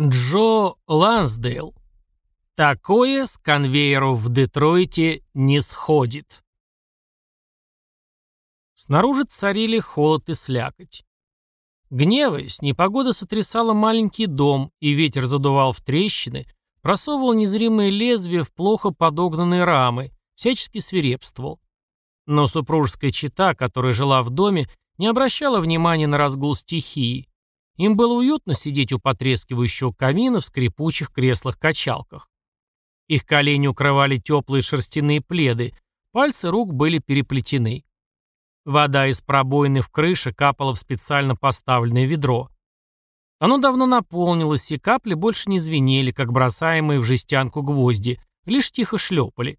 Джо Лансдейл. Такое с конвейеров в Детройте не сходит. Снаружи царили холод и слякоть. Гневаясь, непогода сотрясала маленький дом, и ветер задувал в трещины, просовывал незримые лезвия в плохо подогнанные рамы, всячески свирепствовал. Но супружеская чита, которая жила в доме, не обращала внимания на разгул стихии. Им было уютно сидеть у потрескивающего камина в скрипучих креслах-качалках. Их колени укрывали теплые шерстяные пледы, пальцы рук были переплетены. Вода из пробоины в крыше капала в специально поставленное ведро. Оно давно наполнилось, и капли больше не звенели, как бросаемые в жестянку гвозди, лишь тихо шлепали.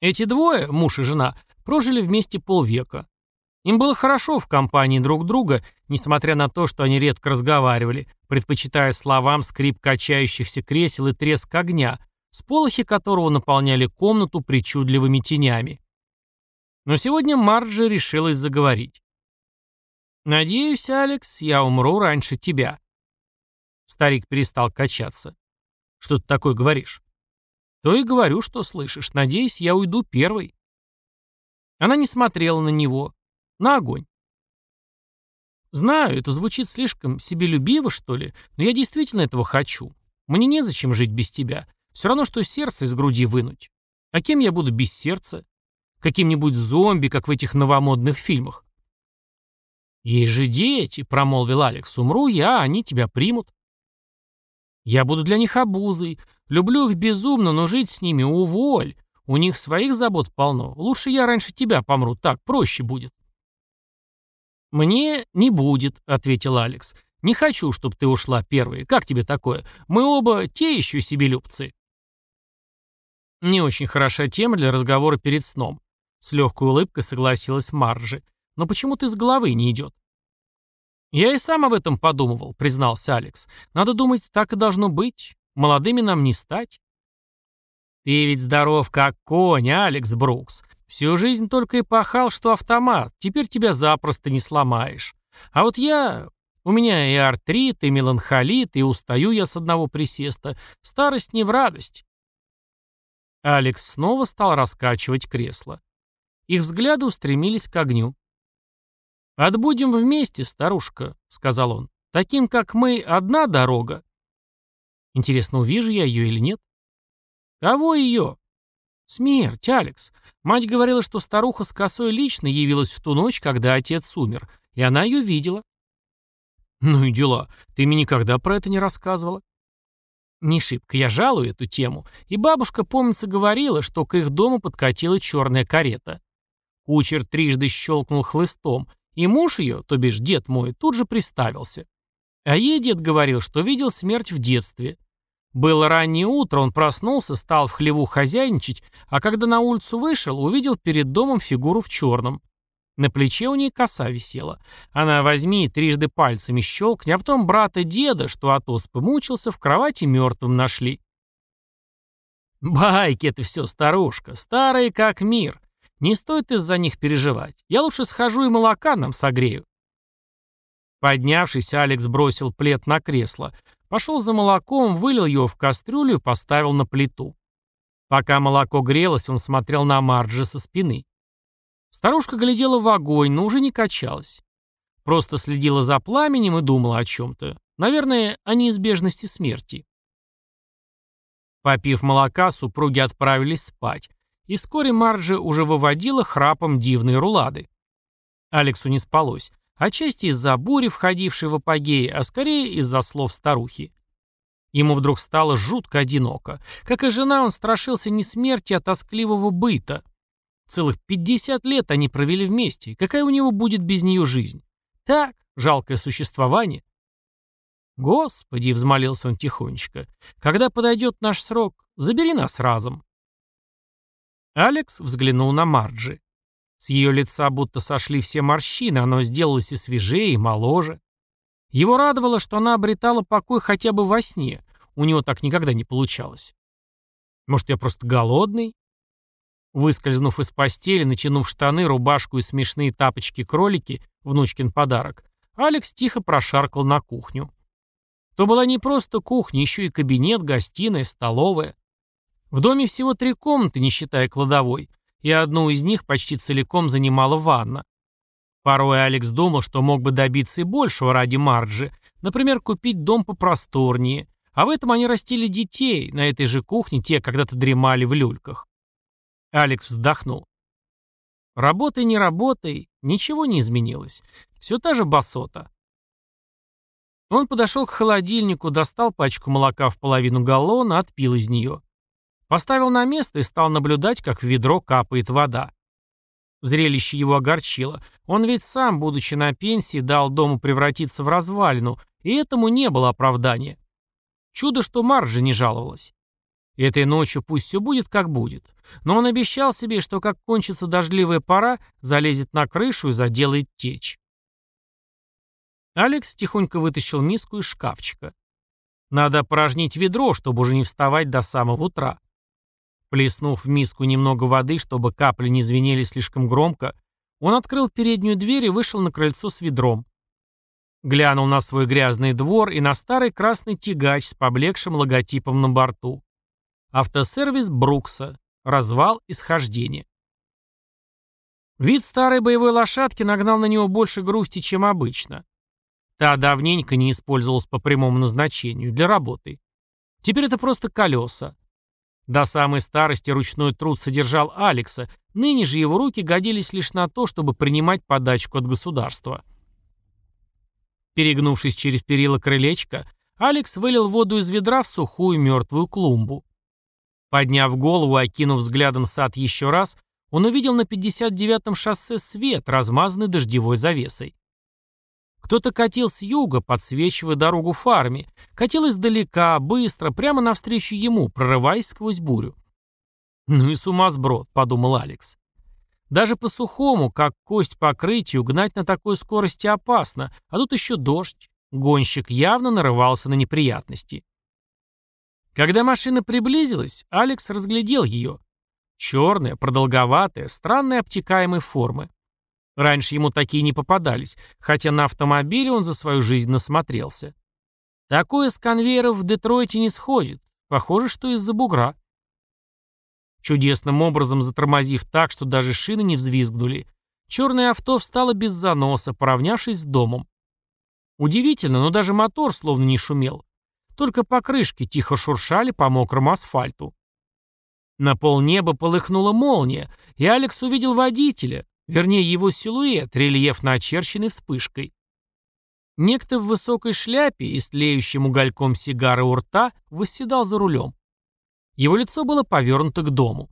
Эти двое, муж и жена, прожили вместе полвека. Им было хорошо в компании друг друга, несмотря на то, что они редко разговаривали, предпочитая словам скрип качающихся кресел и треск огня, сполохи которого наполняли комнату причудливыми тенями. Но сегодня Марджи решилась заговорить. «Надеюсь, Алекс, я умру раньше тебя». Старик перестал качаться. «Что ты такое говоришь?» «То и говорю, что слышишь. Надеюсь, я уйду первой». Она не смотрела на него, на огонь. Знаю, это звучит слишком себелюбиво, что ли, но я действительно этого хочу. Мне незачем жить без тебя. Все равно, что сердце из груди вынуть. А кем я буду без сердца? Каким-нибудь зомби, как в этих новомодных фильмах. «Есть же дети», — промолвил Алекс. «Умру я, они тебя примут». «Я буду для них обузой. Люблю их безумно, но жить с ними уволь. У них своих забот полно. Лучше я раньше тебя помру, так проще будет». «Мне не будет», — ответил Алекс. «Не хочу, чтобы ты ушла первой. Как тебе такое? Мы оба те еще себе любцы». Не очень хорошая тема для разговора перед сном. С легкой улыбкой согласилась Марджи. Но почему ты с головы не идет? «Я и сам об этом подумывал», — признался Алекс. «Надо думать, так и должно быть. Молодыми нам не стать». «Ты ведь здоров как конь, Алекс Брукс. Всю жизнь только и пахал, что автомат. Теперь тебя запросто не сломаешь. А вот я... У меня и артрит, и меланхолит, и устаю я с одного присеста. Старость не в радость. Алекс снова стал раскачивать кресло. Их взгляды устремились к огню. «Отбудем вместе, старушка», — сказал он. «Таким, как мы, одна дорога». «Интересно, увижу я ее или нет?» «Кого ее?» «Смерть, Алекс. Мать говорила, что старуха с косой лично явилась в ту ночь, когда отец умер, и она ее видела». «Ну и дела. Ты мне никогда про это не рассказывала». Не шибко я жалую эту тему, и бабушка, помнится, говорила, что к их дому подкатила черная карета. Кучер трижды щелкнул хлыстом, и муж ее, то бишь дед мой, тут же приставился. А ей дед говорил, что видел смерть в детстве. Было раннее утро, он проснулся, стал в хлеву хозяйничать, а когда на улицу вышел, увидел перед домом фигуру в черном. На плече у ней коса висела. Она возьми и трижды пальцами щелкни, а потом брата деда, что от оспы мучился, в кровати мертвым нашли. Байки это все, старушка, старые как мир. Не стоит из-за них переживать. Я лучше схожу и молока нам согрею. Поднявшись, Алекс бросил плед на кресло, Пошел за молоком, вылил его в кастрюлю и поставил на плиту. Пока молоко грелось, он смотрел на Марджи со спины. Старушка глядела в огонь, но уже не качалась. Просто следила за пламенем и думала о чем-то. Наверное, о неизбежности смерти. Попив молока, супруги отправились спать, и вскоре Марджи уже выводила храпом дивные рулады. Алексу не спалось. Отчасти из-за бури, входившей в апогей, а скорее из-за слов старухи. Ему вдруг стало жутко одиноко. Как и жена, он страшился не смерти, а тоскливого быта. Целых 50 лет они провели вместе. Какая у него будет без нее жизнь? Так, жалкое существование. «Господи!» — взмолился он тихонечко. «Когда подойдет наш срок, забери нас разом». Алекс взглянул на Марджи. С ее лица будто сошли все морщины, оно сделалось и свежее, и моложе. Его радовало, что она обретала покой хотя бы во сне. У него так никогда не получалось. Может, я просто голодный? Выскользнув из постели, натянув штаны, рубашку и смешные тапочки-кролики, внучкин подарок, Алекс тихо прошаркал на кухню. То была не просто кухня, еще и кабинет, гостиная, столовая. В доме всего три комнаты, не считая кладовой, и одну из них почти целиком занимала ванна. Порой Алекс думал, что мог бы добиться и большего ради Марджи, например, купить дом попросторнее, а в этом они растили детей, на этой же кухне те когда-то дремали в люльках. Алекс вздохнул. Работай, не работай, ничего не изменилось. Все та же басота. Он подошел к холодильнику, достал пачку молока в половину галлона, отпил из нее. Поставил на место и стал наблюдать, как в ведро капает вода. Зрелище его огорчило. Он ведь сам, будучи на пенсии, дал дому превратиться в развалину, и этому не было оправдания. Чудо, что Марджи не жаловалась. Этой ночью пусть все будет, как будет. Но он обещал себе, что как кончится дождливая пора, залезет на крышу и заделает течь. Алекс тихонько вытащил миску из шкафчика. Надо опорожнить ведро, чтобы уже не вставать до самого утра. Плеснув в миску немного воды, чтобы капли не звенели слишком громко, он открыл переднюю дверь и вышел на крыльцо с ведром. Глянул на свой грязный двор и на старый красный тягач с поблекшим логотипом на борту. Автосервис Брукса. Развал и. Вид старой боевой лошадки нагнал на него больше грусти, чем обычно. Та давненько не использовалась по прямому назначению, для работы. Теперь это просто колеса. До самой старости ручной труд содержал Алекса, ныне же его руки годились лишь на то, чтобы принимать подачку от государства. Перегнувшись через перила крылечка, Алекс вылил воду из ведра в сухую мертвую клумбу. Подняв голову и окинув взглядом сад еще раз, он увидел на 59-м шоссе свет, размазанный дождевой завесой. Кто-то катил с юга, подсвечивая дорогу фарме. Катил издалека, быстро, прямо навстречу ему, прорываясь сквозь бурю. «Ну и сумасброд», — подумал Алекс. Даже по сухому, как кость покрытию, гнать на такой скорости опасно, а тут еще дождь. Гонщик явно нарывался на неприятности. Когда машина приблизилась, Алекс разглядел ее. Черная, продолговатая, странной обтекаемой формы. Раньше ему такие не попадались, хотя на автомобиле он за свою жизнь насмотрелся. Такое с конвейеров в Детройте не сходит. Похоже, что из-за бугра. Чудесным образом затормозив так, что даже шины не взвизгнули, черное авто встало без заноса, поравнявшись с домом. Удивительно, но даже мотор словно не шумел. Только покрышки тихо шуршали по мокрому асфальту. На полнеба полыхнула молния, и Алекс увидел водителя, Вернее, его силуэт, рельефно очерченный вспышкой. Некто в высокой шляпе и с тлеющим угольком сигары у рта восседал за рулем. Его лицо было повернуто к дому.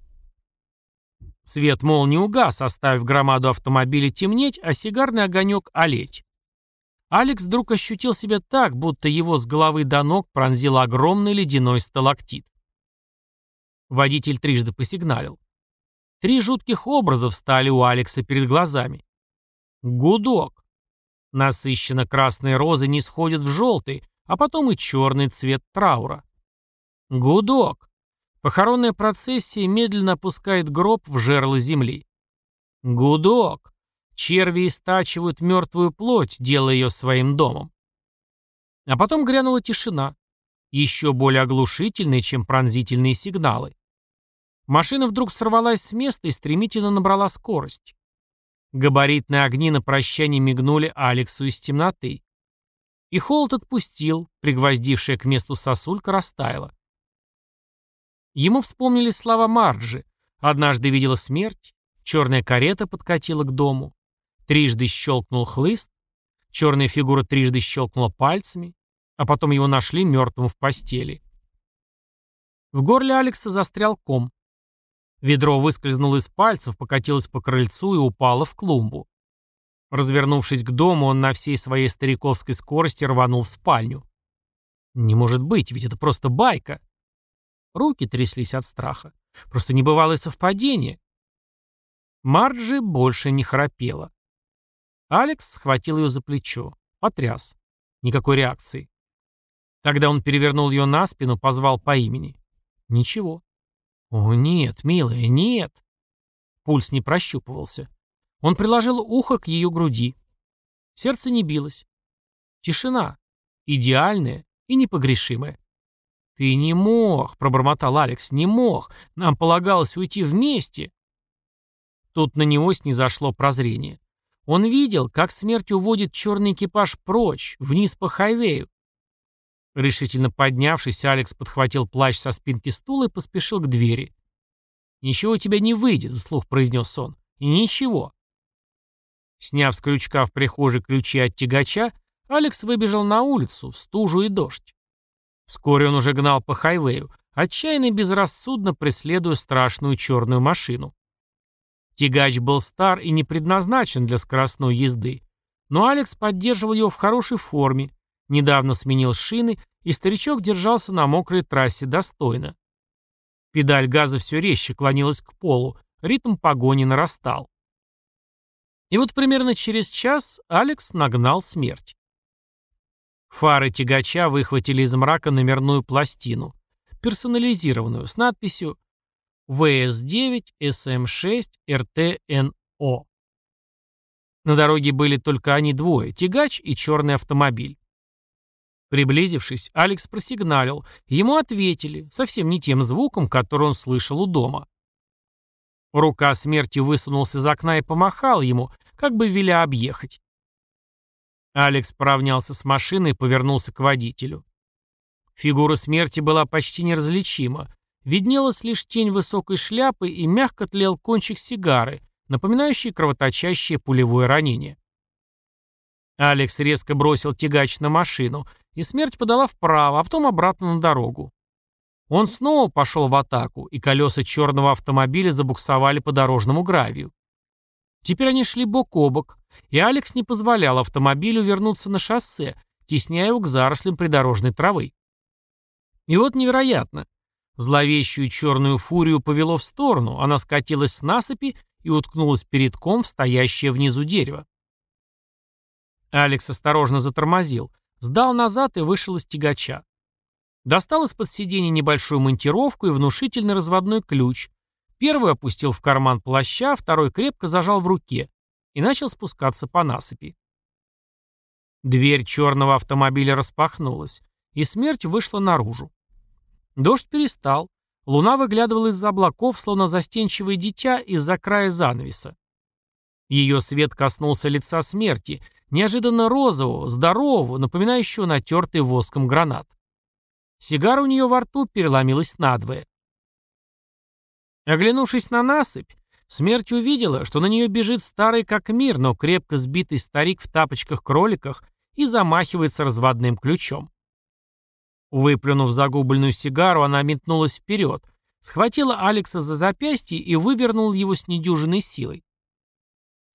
Свет молнии угас, оставив громаду автомобиля темнеть, а сигарный огонек олеть. Алекс вдруг ощутил себя так, будто его с головы до ног пронзил огромный ледяной сталактит. Водитель трижды посигналил. Три жутких образа встали у Алекса перед глазами. Гудок. Насыщенно красные розы не сходят в желтый, а потом и черный цвет траура. Гудок. Похоронная процессия медленно опускает гроб в жерло земли. Гудок. Черви истачивают мертвую плоть, делая ее своим домом. А потом грянула тишина, еще более оглушительная, чем пронзительные сигналы. Машина вдруг сорвалась с места и стремительно набрала скорость. Габаритные огни на прощание мигнули Алексу из темноты. И холод отпустил, пригвоздившая к месту сосулька растаяла. Ему вспомнили слова Марджи. Однажды видела смерть, черная карета подкатила к дому, трижды щелкнул хлыст, черная фигура трижды щелкнула пальцами, а потом его нашли мертвым в постели. В горле Алекса застрял ком. Ведро выскользнуло из пальцев, покатилось по крыльцу и упало в клумбу. Развернувшись к дому, он на всей своей стариковской скорости рванул в спальню. Не может быть, ведь это просто байка. Руки тряслись от страха. Просто небывалое совпадение. Марджи больше не храпела. Алекс схватил ее за плечо. Потряс. Никакой реакции. Тогда он перевернул ее на спину, позвал по имени. Ничего. «О, нет, милая, нет!» Пульс не прощупывался. Он приложил ухо к ее груди. Сердце не билось. Тишина. Идеальная, и непогрешимая. «Ты не мог», — пробормотал Алекс, — «не мог. Нам полагалось уйти вместе». Тут на него снизошло прозрение. Он видел, как смерть уводит черный экипаж прочь, вниз по хайвею. Решительно поднявшись, Алекс подхватил плащ со спинки стула и поспешил к двери. «Ничего у тебя не выйдет», — вслух произнес он. «И ничего». Сняв с крючка в прихожей ключи от тягача, Алекс выбежал на улицу, в стужу и дождь. Вскоре он уже гнал по хайвею, отчаянно и безрассудно преследуя страшную черную машину. Тягач был стар и не предназначен для скоростной езды, но Алекс поддерживал его в хорошей форме, недавно сменил шины, и старичок держался на мокрой трассе достойно. Педаль газа все резче клонилась к полу, ритм погони нарастал. И вот примерно через час Алекс нагнал смерть. Фары тягача выхватили из мрака номерную пластину, персонализированную, с надписью ВС-9 СМ-6 РТНО. На дороге были только они двое, тягач и черный автомобиль. Приблизившись, Алекс просигналил. Ему ответили, совсем не тем звуком, который он слышал у дома. Рука смерти высунулся из окна и помахал ему, как бы веля объехать. Алекс поравнялся с машиной и повернулся к водителю. Фигура смерти была почти неразличима, Виднелась лишь тень высокой шляпы и мягко тлел кончик сигары, напоминающий кровоточащее пулевое ранение. Алекс резко бросил тягач на машину, и смерть подала вправо, а потом обратно на дорогу. Он снова пошел в атаку, и колеса черного автомобиля забуксовали по дорожному гравию. Теперь они шли бок о бок, и Алекс не позволял автомобилю вернуться на шоссе, тесняя его к зарослям придорожной травы. И вот невероятно. Зловещую черную фурию повело в сторону, она скатилась с насыпи и уткнулась передком в стоящее внизу дерево. Алекс осторожно затормозил, сдал назад и вышел из тягача. Достал из-под сиденья небольшую монтировку и внушительный разводной ключ. Первый опустил в карман плаща, второй крепко зажал в руке и начал спускаться по насыпи. Дверь черного автомобиля распахнулась, и смерть вышла наружу. Дождь перестал. Луна выглядывала из-за облаков, словно застенчивое дитя из-за края занавеса. Ее свет коснулся лица смерти, неожиданно розового, здорового, напоминающего натертый воском гранат. Сигара у нее во рту переломилась надвое. Оглянувшись на насыпь, смерть увидела, что на нее бежит старый как мир, но крепко сбитый старик в тапочках-кроликах и замахивается разводным ключом. Выплюнув загубленную сигару, она метнулась вперед, схватила Алекса за запястье и вывернула его с недюжиной силой.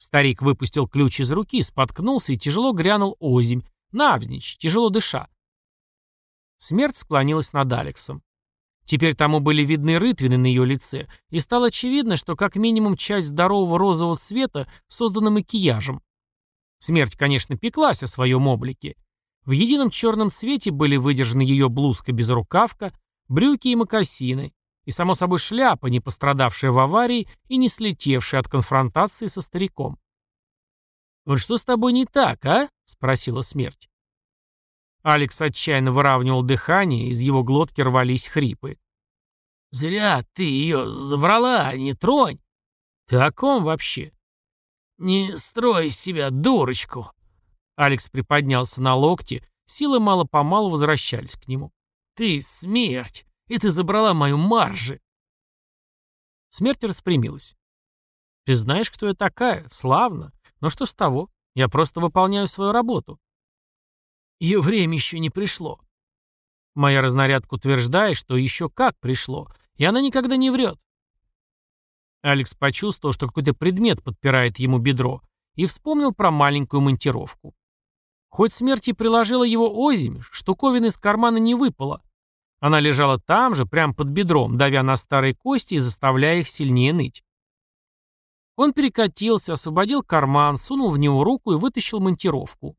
Старик выпустил ключ из руки, споткнулся и тяжело грянул озимь, навзничь, тяжело дыша. Смерть склонилась над Алексом. Теперь тому были видны рытвины на ее лице, и стало очевидно, что как минимум часть здорового розового цвета создана макияжем. Смерть, конечно, пеклась о своем облике, в едином черном цвете были выдержаны ее блузка-безрукавка, брюки и мокасины, и, само собой, шляпа, не пострадавшая в аварии и не слетевшая от конфронтации со стариком. «Вот что с тобой не так, а?» — спросила смерть. Алекс отчаянно выравнивал дыхание, из его глотки рвались хрипы. «Зря ты ее заврала, не тронь!» «Ты о ком вообще?» «Не строй себя дурочку!» Алекс приподнялся на локте, силы мало-помалу возвращались к нему. «Ты смерть! И ты забрала мою маржи!» Смерть распрямилась. «Ты знаешь, кто я такая? Славно. Но что с того? Я просто выполняю свою работу». «Ее время еще не пришло». Моя разнарядка утверждает, что еще как пришло, и она никогда не врет. Алекс почувствовал, что какой-то предмет подпирает ему бедро, и вспомнил про маленькую монтировку. Хоть смерть и приложила его озимь, штуковина из кармана не выпала. Она лежала там же, прямо под бедром, давя на старые кости и заставляя их сильнее ныть. Он перекатился, освободил карман, сунул в него руку и вытащил монтировку.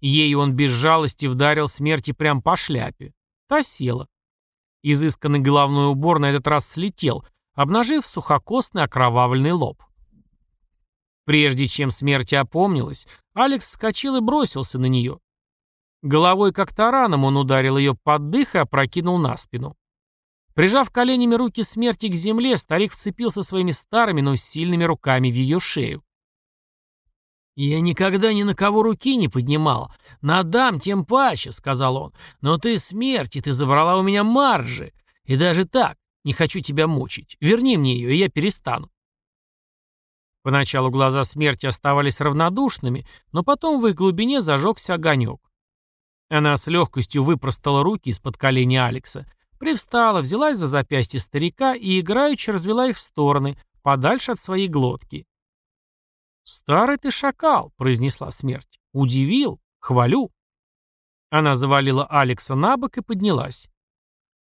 Ею он без жалости вдарил смерти прямо по шляпе. Та села. Изысканный головной убор на этот раз слетел, обнажив сухокостный окровавленный лоб. Прежде чем смерть опомнилась, Алекс вскочил и бросился на нее. Головой как тараном он ударил ее под дых и опрокинул на спину. Прижав коленями руки смерти к земле, старик вцепился своими старыми, но сильными руками в ее шею. «Я никогда ни на кого руки не поднимал. Надам тем паче», — сказал он. «Но ты смерти, ты забрала у меня маржи. И даже так, не хочу тебя мучить. Верни мне ее, и я перестану». Поначалу глаза смерти оставались равнодушными, но потом в их глубине зажегся огонек. Она с легкостью выпростала руки из-под колени Алекса, привстала, взялась за запястье старика и играючи развела их в стороны, подальше от своей глотки. «Старый ты шакал», — произнесла смерть. «Удивил. Хвалю». Она завалила Алекса на бок и поднялась.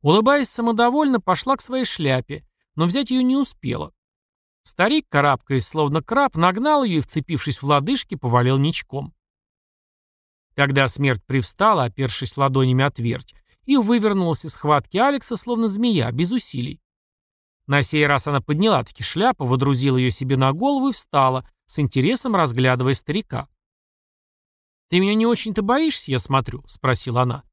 Улыбаясь самодовольно, пошла к своей шляпе, но взять ее не успела. Старик, карабкаясь, словно краб, нагнал ее и, вцепившись в лодыжки, повалил ничком. Когда смерть привстала, опершись ладонями от верть, и вывернулась из схватки Алекса, словно змея, без усилий. На сей раз она подняла таки шляпу, водрузила ее себе на голову и встала, с интересом разглядывая старика. «Ты меня не очень-то боишься, я смотрю?» — спросила она.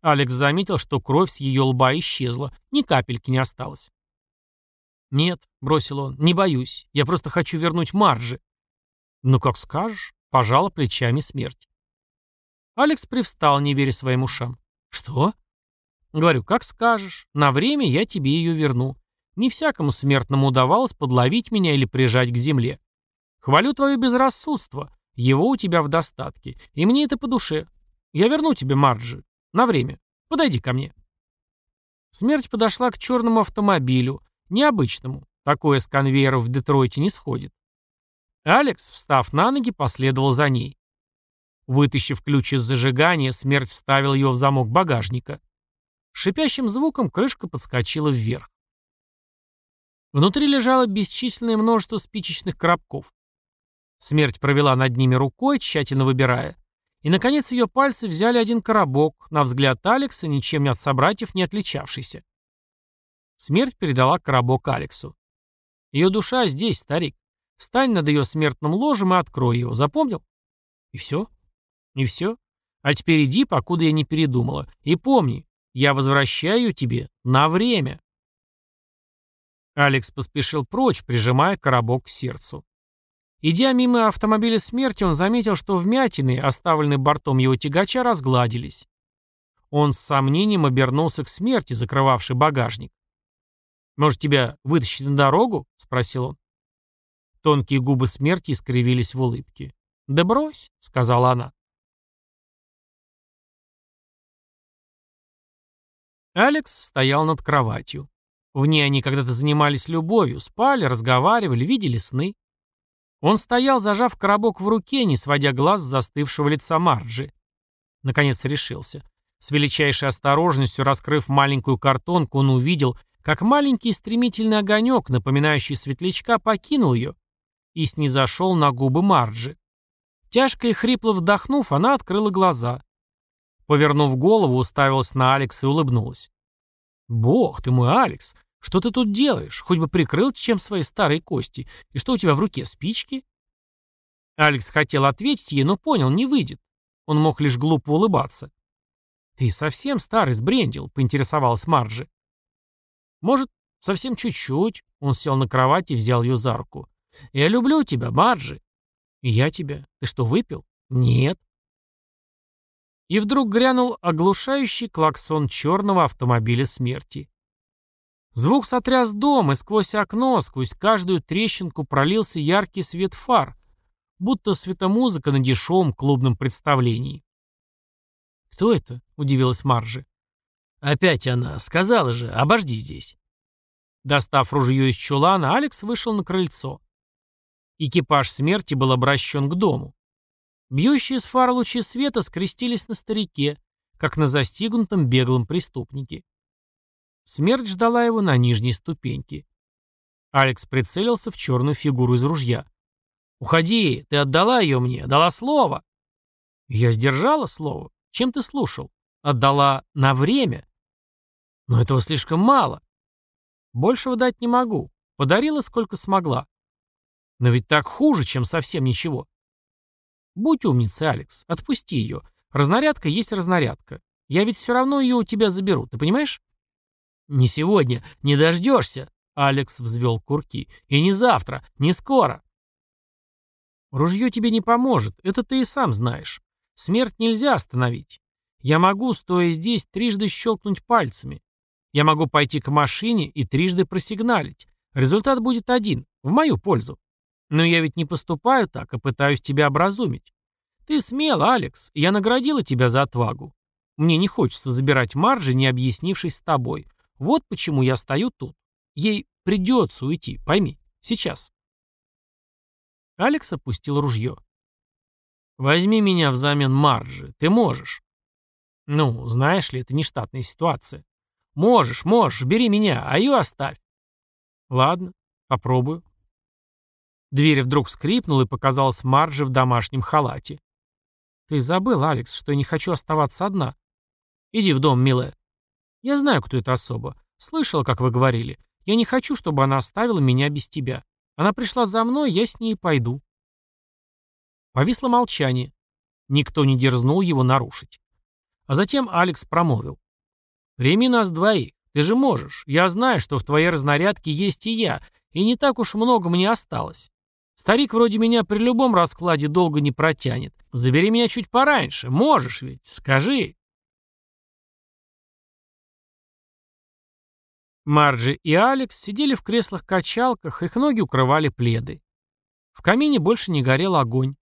Алекс заметил, что кровь с ее лба исчезла, ни капельки не осталось. «Нет», — бросил он, — «не боюсь. Я просто хочу вернуть маржи». «Ну, как скажешь», — пожала плечами смерть. Алекс привстал, не веря своим ушам. «Что?» «Говорю, как скажешь. На время я тебе ее верну. Не всякому смертному удавалось подловить меня или прижать к земле. Хвалю твое безрассудство. Его у тебя в достатке. И мне это по душе. Я верну тебе Марджи. На время. Подойди ко мне». Смерть подошла к черному автомобилю, Необычному. Такое с конвейеров в Детройте не сходит. Алекс, встав на ноги, последовал за ней. Вытащив ключ из зажигания, смерть вставил его в замок багажника. Шипящим звуком крышка подскочила вверх. Внутри лежало бесчисленное множество спичечных коробков. Смерть провела над ними рукой, тщательно выбирая. И, наконец, ее пальцы взяли один коробок, на взгляд Алекса, ничем не от собратьев не отличавшийся. Смерть передала коробок Алексу. Ее душа здесь, старик. Встань над ее смертным ложем и открой его. Запомнил? И все? И все? А теперь иди, покуда я не передумала. И помни, я возвращаю тебе на время. Алекс поспешил прочь, прижимая коробок к сердцу. Идя мимо автомобиля смерти, он заметил, что вмятины, оставленные бортом его тягача, разгладились. Он с сомнением обернулся к смерти, закрывавшей багажник. «Может, тебя вытащить на дорогу?» — спросил он. Тонкие губы смерти искривились в улыбке. «Да брось», — сказала она. Алекс стоял над кроватью. В ней они когда-то занимались любовью, спали, разговаривали, видели сны. Он стоял, зажав коробок в руке, не сводя глаз с застывшего лица Марджи. Наконец решился. С величайшей осторожностью раскрыв маленькую картонку, он увидел, как маленький стремительный огонек, напоминающий светлячка, покинул ее и снизошел на губы Марджи. Тяжко и хрипло вдохнув, она открыла глаза. Повернув голову, уставилась на Алекса и улыбнулась. «Бог ты мой, Алекс, что ты тут делаешь? Хоть бы прикрыл чем свои старые кости. И что у тебя в руке, спички?» Алекс хотел ответить ей, но понял, не выйдет. Он мог лишь глупо улыбаться. «Ты совсем старый сбрендил», — поинтересовалась Марджи. Может, совсем чуть-чуть. Он сел на кровать и взял ее за руку. Я люблю тебя, Марджи. Я тебя. Ты что, выпил? Нет. И вдруг грянул оглушающий клаксон черного автомобиля смерти. Звук сотряс дом, и сквозь окно, сквозь каждую трещинку пролился яркий свет фар, будто светомузыка на дешевом клубном представлении. «Кто это?» — удивилась Марджи. «Опять она. Сказала же, обожди здесь». Достав ружье из чулана, Алекс вышел на крыльцо. Экипаж смерти был обращен к дому. Бьющие с фар лучи света скрестились на старике, как на застигнутом беглом преступнике. Смерть ждала его на нижней ступеньке. Алекс прицелился в черную фигуру из ружья. «Уходи, ты отдала ее мне, дала слово». «Я сдержала слово. Чем ты слушал? Отдала на время?» Но этого слишком мало. Большего дать не могу. Подарила сколько смогла. Но ведь так хуже, чем совсем ничего. Будь умницей, Алекс. Отпусти ее. Разнарядка есть разнарядка. Я ведь все равно ее у тебя заберу, ты понимаешь? Не сегодня, не дождешься, Алекс взвел курки. И не завтра, не скоро. Ружье тебе не поможет, это ты и сам знаешь. Смерть нельзя остановить. Я могу, стоя здесь, трижды щелкнуть пальцами. Я могу пойти к машине и трижды просигналить. Результат будет один, в мою пользу. Но я ведь не поступаю так, а пытаюсь тебя образумить. Ты смел, Алекс, я наградила тебя за отвагу. Мне не хочется забирать маржи, не объяснившись с тобой. Вот почему я стою тут. Ей придется уйти, пойми, сейчас. Алекс опустил ружье. «Возьми меня взамен маржи. Ты можешь». «Ну, знаешь ли, это не штатная ситуация. Можешь, можешь, бери меня, а ее оставь». «Ладно, попробую». Дверь вдруг скрипнула и показалась Марджи в домашнем халате. «Ты забыл, Алекс, что я не хочу оставаться одна. Иди в дом, милая. Я знаю, кто это особо. Слышала, как вы говорили. Я не хочу, чтобы она оставила меня без тебя. Она пришла за мной, я с ней пойду». Повисло молчание. Никто не дерзнул его нарушить. А затем Алекс промолвил. «Прими нас двоих. Ты же можешь. Я знаю, что в твоей разнарядке есть и я, и не так уж много мне осталось. Старик вроде меня при любом раскладе долго не протянет. Забери меня чуть пораньше. Можешь ведь. Скажи. Марджи и Алекс сидели в креслах-качалках, их ноги укрывали пледы. В камине больше не горел огонь.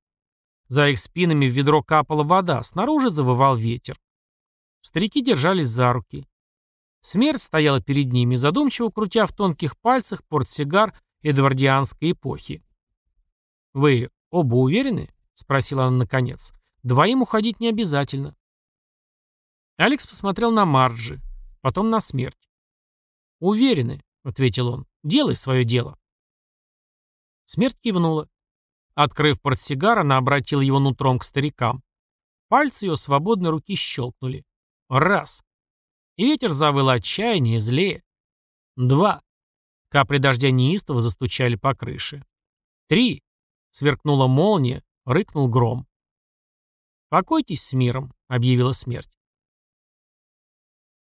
За их спинами в ведро капала вода, снаружи завывал ветер. Старики держались за руки. Смерть стояла перед ними, задумчиво крутя в тонких пальцах портсигар эдвардианской эпохи. «Вы оба уверены?» — спросила она наконец. «Двоим уходить не обязательно». Алекс посмотрел на Марджи, потом на смерть. «Уверены», — ответил он. «Делай свое дело». Смерть кивнула. Открыв портсигар, она обратила его нутром к старикам. Пальцы ее свободной руки щелкнули. Раз. И ветер завыл отчаяние, злее. Два. Капли дождя неистово застучали по крыше. Три. Сверкнула молния, рыкнул гром. «Покойтесь с миром», — объявила смерть.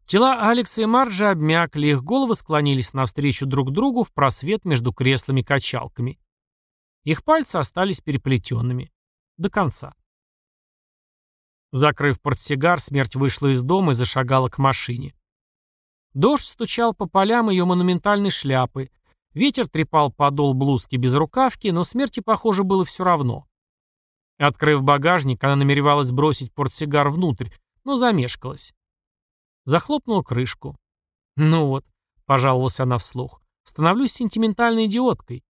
Тела Алекса и Марджа обмякли, их головы склонились навстречу друг другу в просвет между креслами-качалками. Их пальцы остались переплетенными. До конца. Закрыв портсигар, смерть вышла из дома и зашагала к машине. Дождь стучал по полям ее монументальной шляпы, Ветер трепал подол блузки без рукавки, но смерти, похоже, было все равно. Открыв багажник, она намеревалась бросить портсигар внутрь, но замешкалась. Захлопнула крышку. «Ну вот», — пожаловалась она вслух, — «становлюсь сентиментальной идиоткой».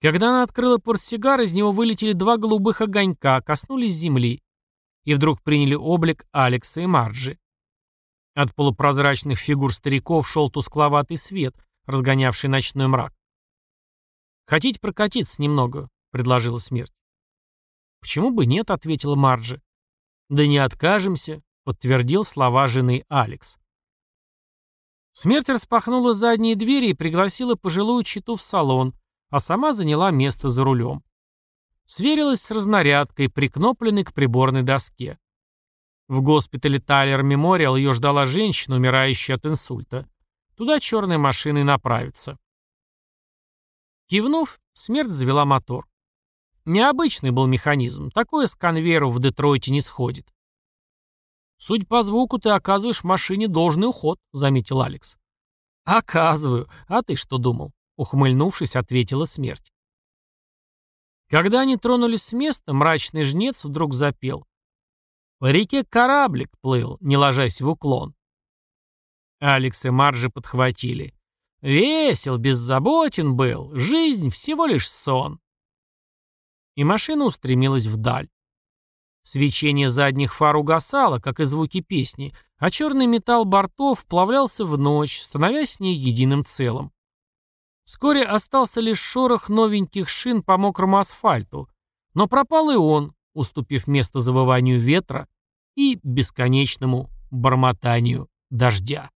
Когда она открыла портсигар, из него вылетели два голубых огонька, коснулись земли и вдруг приняли облик Алекса и Марджи. От полупрозрачных фигур стариков шел тускловатый свет — разгонявший ночной мрак. «Хотите прокатиться немного?» — предложила смерть. «Почему бы нет?» — ответила Марджи. «Да не откажемся», — подтвердил слова жены Алекс. Смерть распахнула задние двери и пригласила пожилую читу в салон, а сама заняла место за рулем. Сверилась с разнарядкой, прикнопленной к приборной доске. В госпитале Тайлер Мемориал ее ждала женщина, умирающая от инсульта. Туда черная машина и направится. Кивнув, смерть завела мотор. Необычный был механизм, такое с конвейеру в Детройте не сходит. «Судя по звуку, ты оказываешь машине должный уход», — заметил Алекс. «Оказываю. А ты что думал?» — ухмыльнувшись, ответила смерть. Когда они тронулись с места, мрачный жнец вдруг запел. По реке кораблик плыл, не ложась в уклон. Алекс и Марджи подхватили. Весел, беззаботен был, жизнь всего лишь сон. И машина устремилась вдаль. Свечение задних фар угасало, как и звуки песни, а черный металл бортов вплавлялся в ночь, становясь с ней единым целым. Вскоре остался лишь шорох новеньких шин по мокрому асфальту, но пропал и он, уступив место завыванию ветра и бесконечному бормотанию дождя.